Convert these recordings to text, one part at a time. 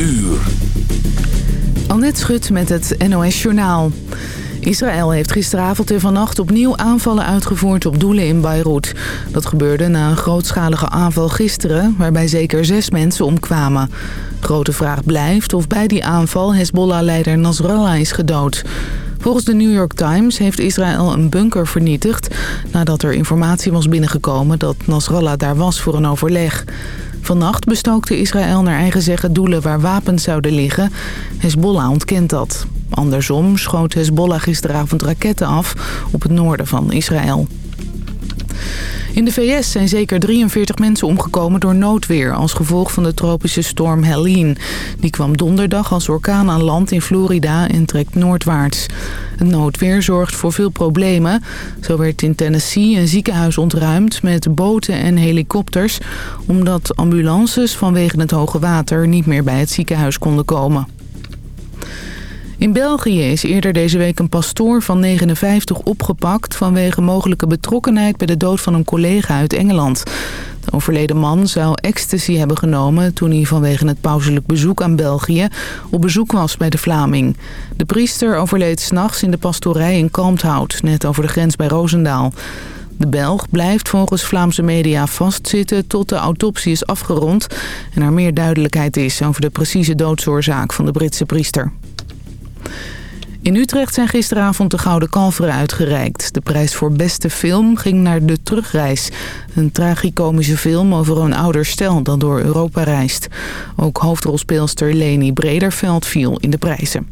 uur. Annette Schut met het NOS Journaal. Israël heeft gisteravond en vannacht opnieuw aanvallen uitgevoerd op doelen in Beirut. Dat gebeurde na een grootschalige aanval gisteren, waarbij zeker zes mensen omkwamen. Grote vraag blijft of bij die aanval Hezbollah-leider Nasrallah is gedood. Volgens de New York Times heeft Israël een bunker vernietigd... nadat er informatie was binnengekomen dat Nasrallah daar was voor een overleg. Vannacht bestookte Israël naar eigen zeggen doelen waar wapens zouden liggen. Hezbollah ontkent dat. Andersom schoot Hezbollah gisteravond raketten af op het noorden van Israël. In de VS zijn zeker 43 mensen omgekomen door noodweer... als gevolg van de tropische storm Helene. Die kwam donderdag als orkaan aan land in Florida en trekt noordwaarts. Het noodweer zorgt voor veel problemen. Zo werd in Tennessee een ziekenhuis ontruimd met boten en helikopters... omdat ambulances vanwege het hoge water niet meer bij het ziekenhuis konden komen. In België is eerder deze week een pastoor van 59 opgepakt... vanwege mogelijke betrokkenheid bij de dood van een collega uit Engeland. De overleden man zou ecstasy hebben genomen... toen hij vanwege het pauselijk bezoek aan België op bezoek was bij de Vlaming. De priester overleed s'nachts in de pastorij in Kalmthout... net over de grens bij Roosendaal. De Belg blijft volgens Vlaamse media vastzitten tot de autopsie is afgerond... en er meer duidelijkheid is over de precieze doodsoorzaak van de Britse priester. In Utrecht zijn gisteravond de Gouden Kalveren uitgereikt. De prijs voor beste film ging naar De Terugreis. Een tragicomische film over een ouder stel dat door Europa reist. Ook hoofdrolspeelster Leni Brederveld viel in de prijzen.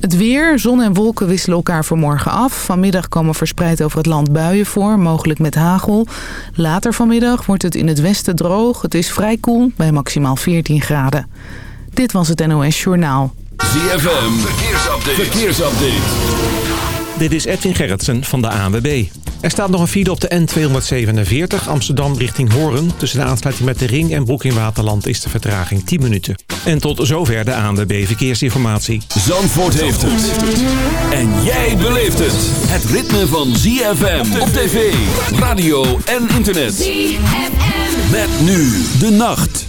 Het weer, zon en wolken wisselen elkaar vanmorgen af. Vanmiddag komen verspreid over het land buien voor, mogelijk met hagel. Later vanmiddag wordt het in het westen droog. Het is vrij koel, bij maximaal 14 graden. Dit was het NOS Journaal. ZFM, verkeersupdate. verkeersupdate. Dit is Edwin Gerritsen van de ANWB. Er staat nog een file op de N247 Amsterdam richting Horen. Tussen de aansluiting met de Ring en Broek in Waterland is de vertraging 10 minuten. En tot zover de ANWB Verkeersinformatie. Zandvoort heeft het. En jij beleeft het. Het ritme van ZFM op tv, radio en internet. ZFM. Met nu de nacht.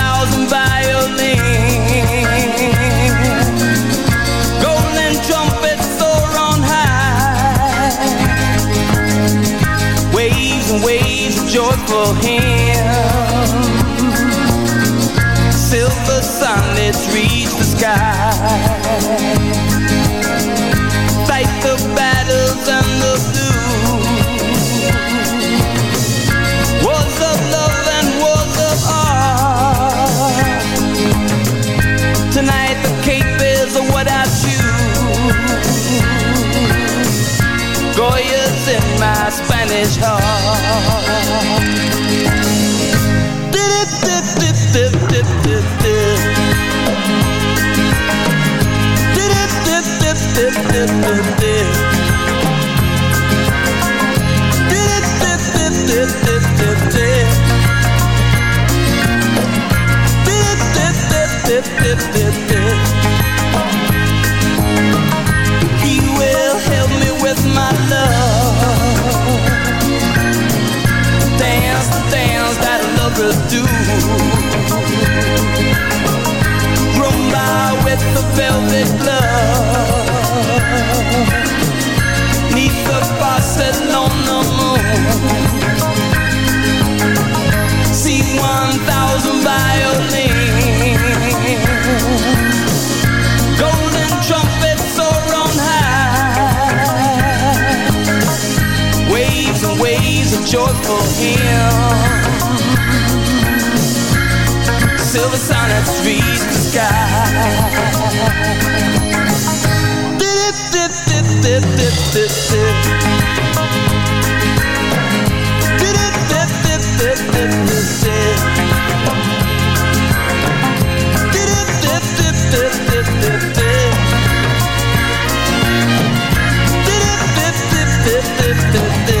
Waves of a joyful hand. Silver sunlets reach the sky. Like the Spanish heart. sonnets reach the sky. Did it, did, did, did, did, did, did. Did it, did, did, did, did, did, did. Did it, did, did, did, did, did, did. Did it, did, did, did, did, did, did.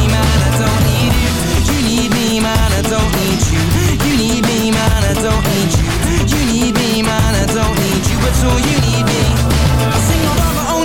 don't need you at all You need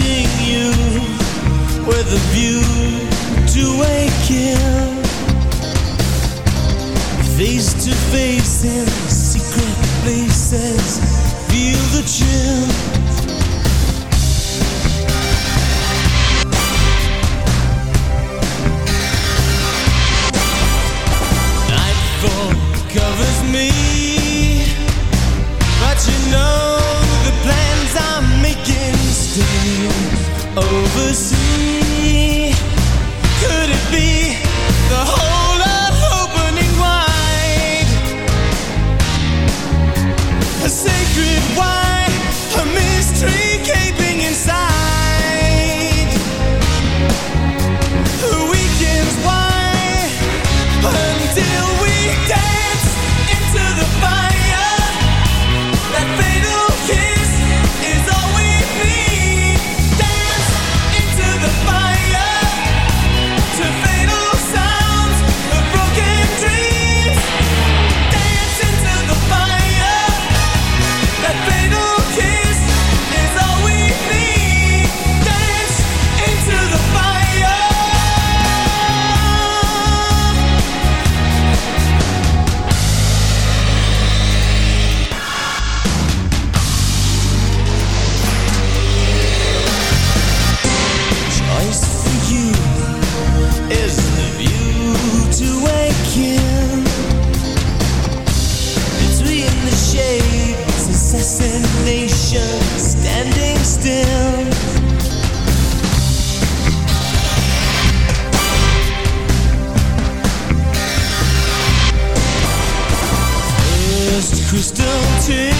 Meeting you with a view to a kill. Face to face in secret places, feel the chill. Oversee. Crystal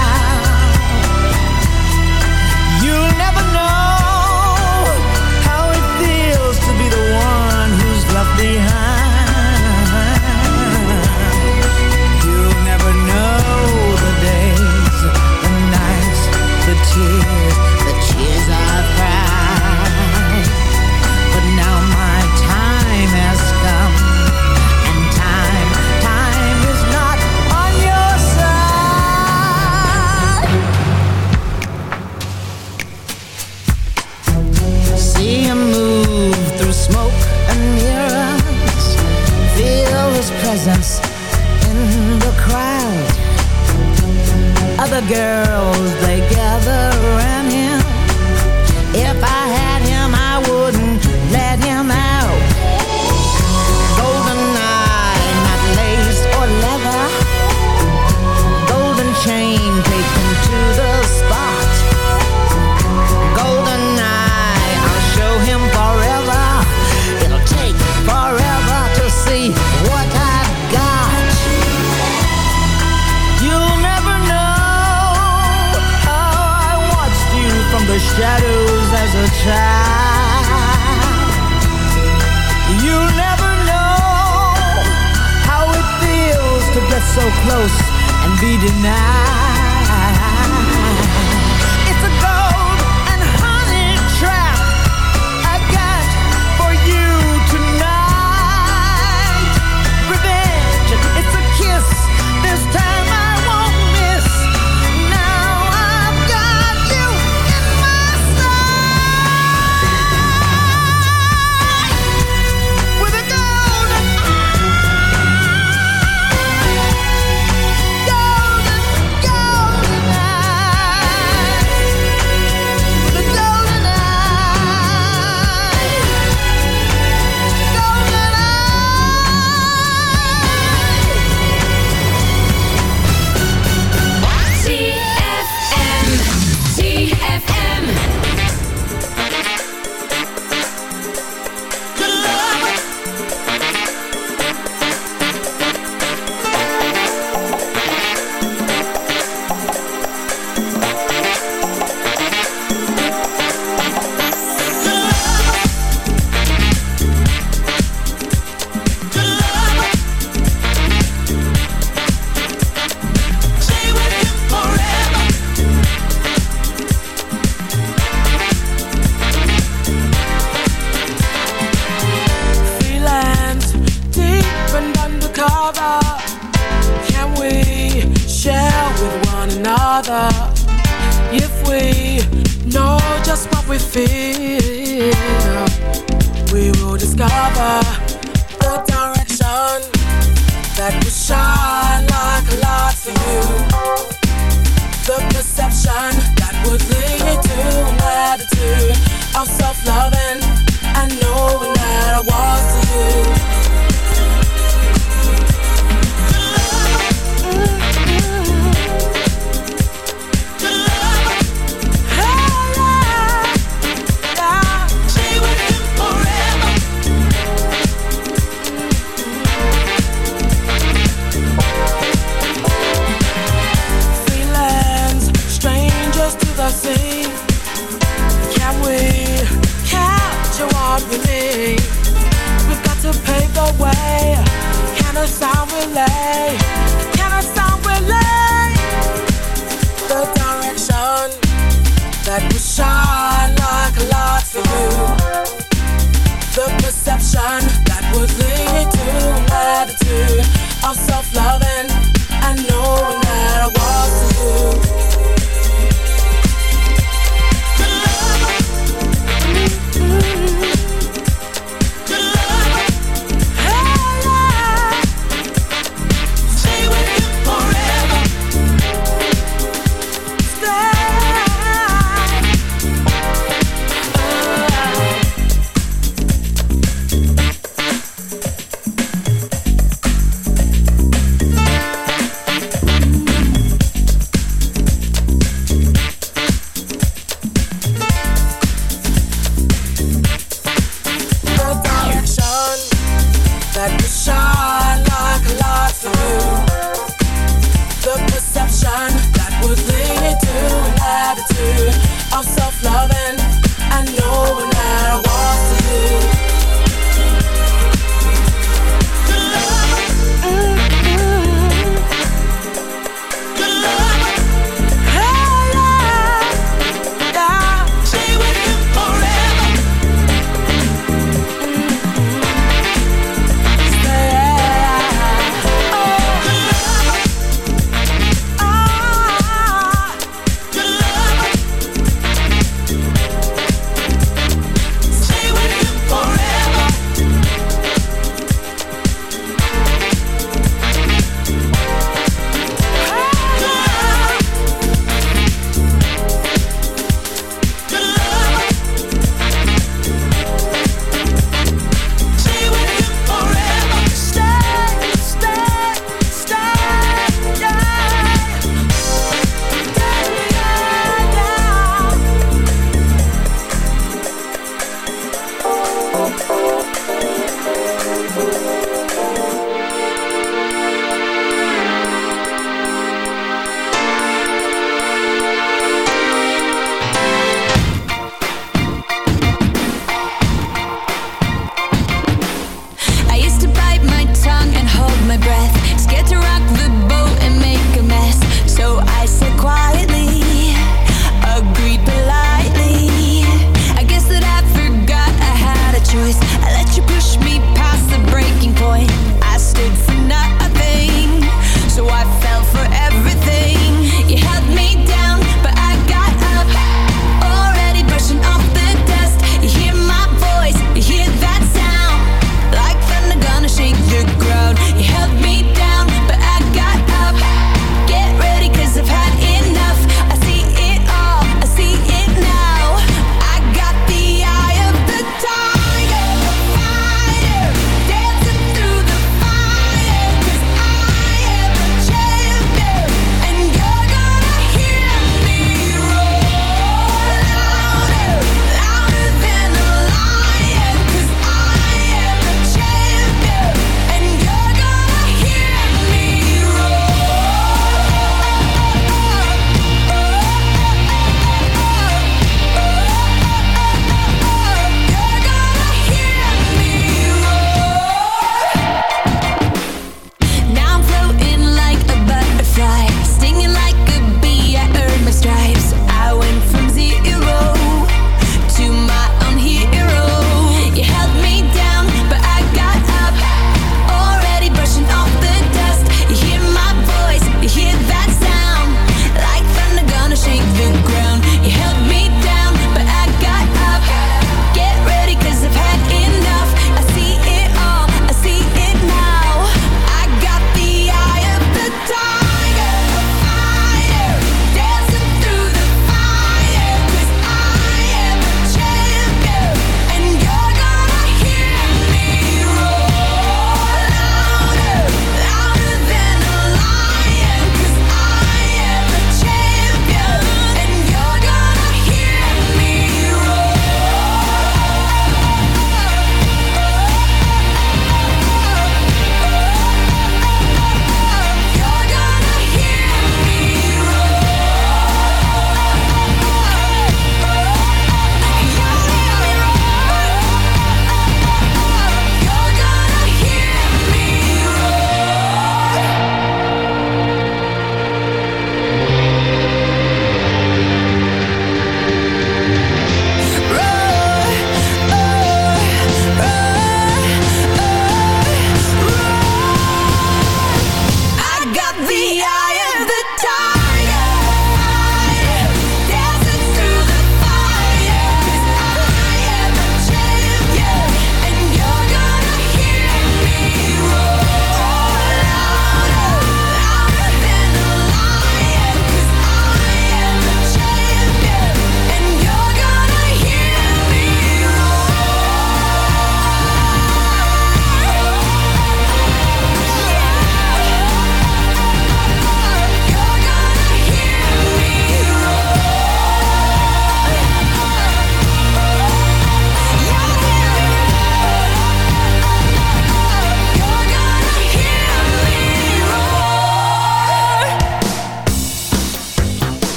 dear girls, they gather around him If I we feel, we will discover the direction that will shine like a light for you. The perception that would lead to an attitude of self-loving and knowing that I was you.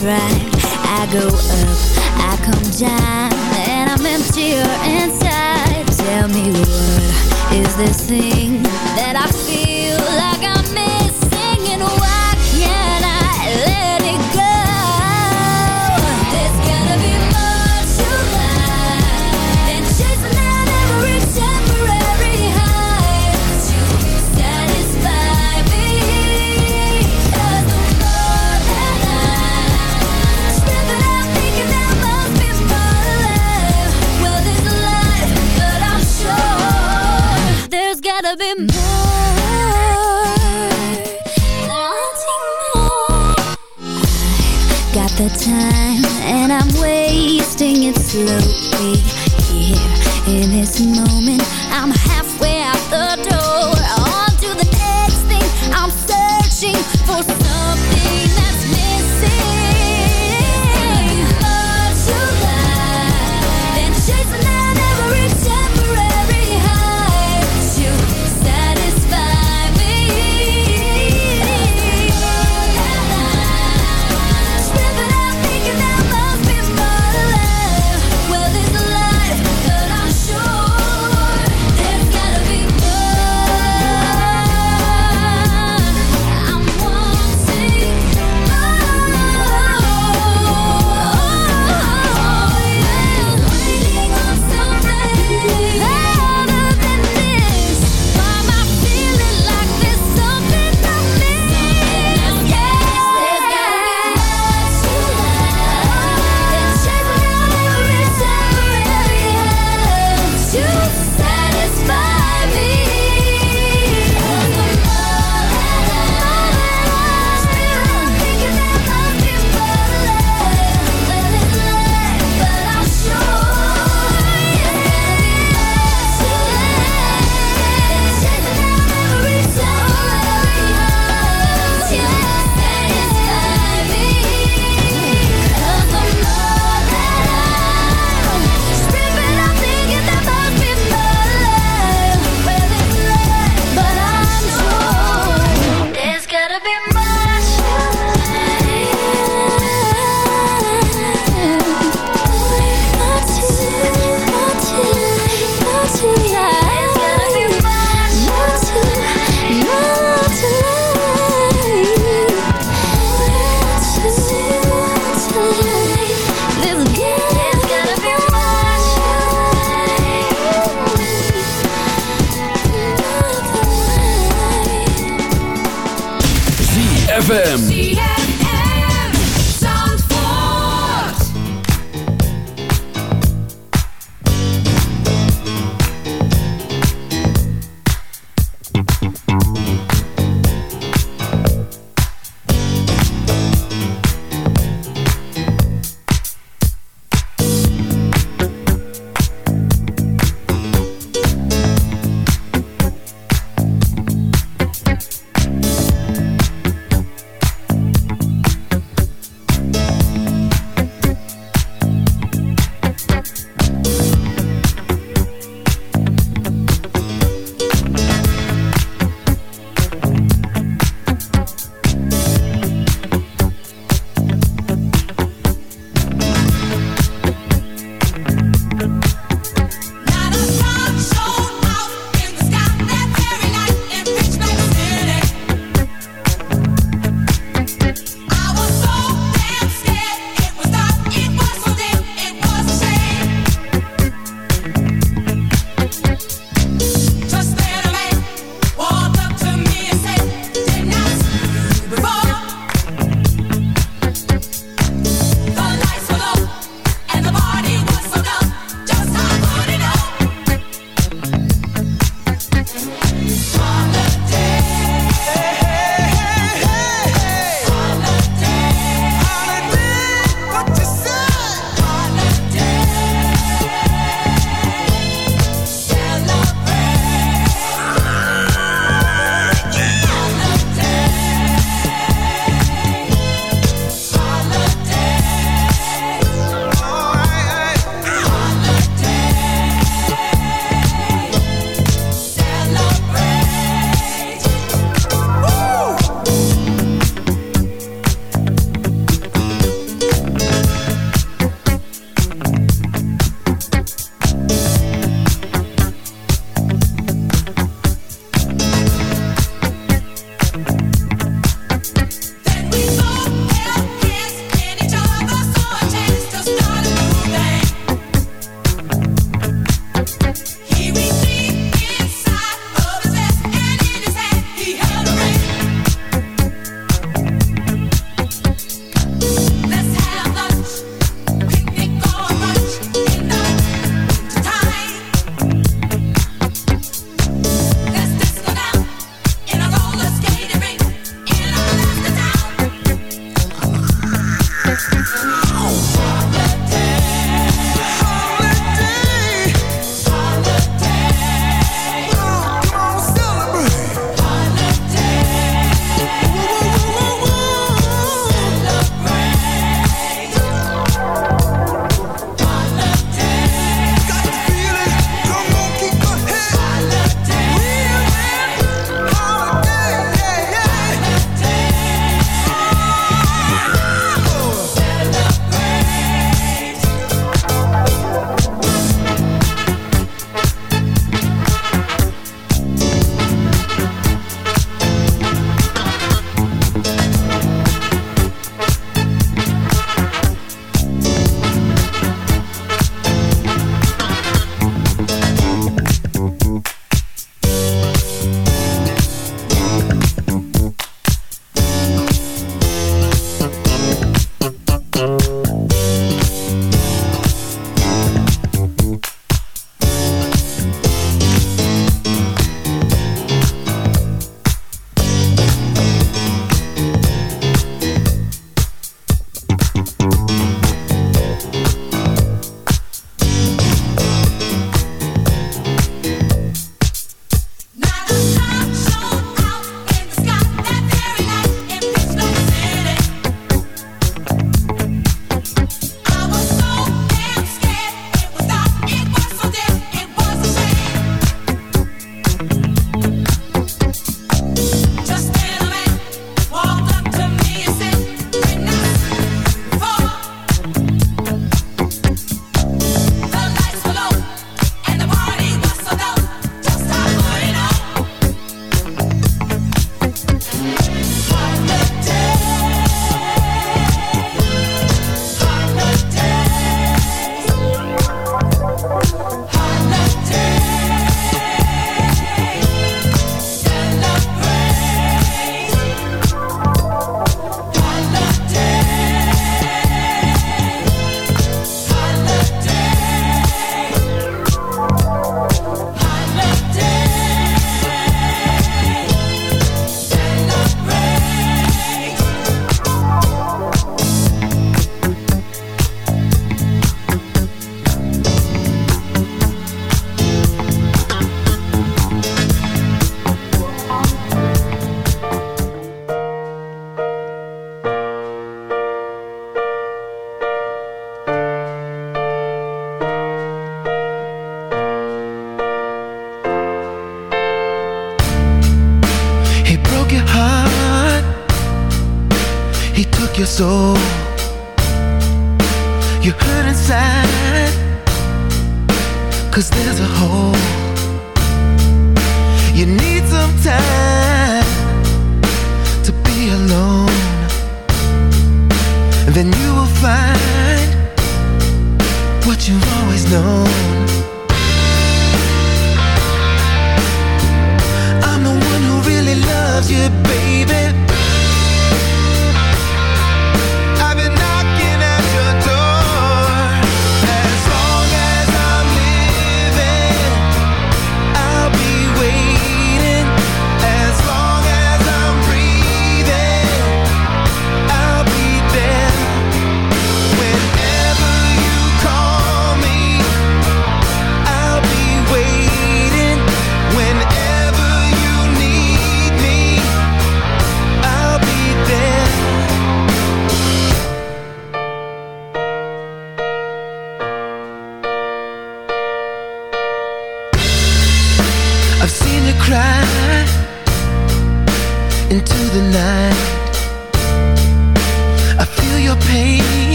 pride I go up, I come down And I'm emptier inside. Tell me what is this thing that I feel? time And I'm wasting it slowly Here in this moment.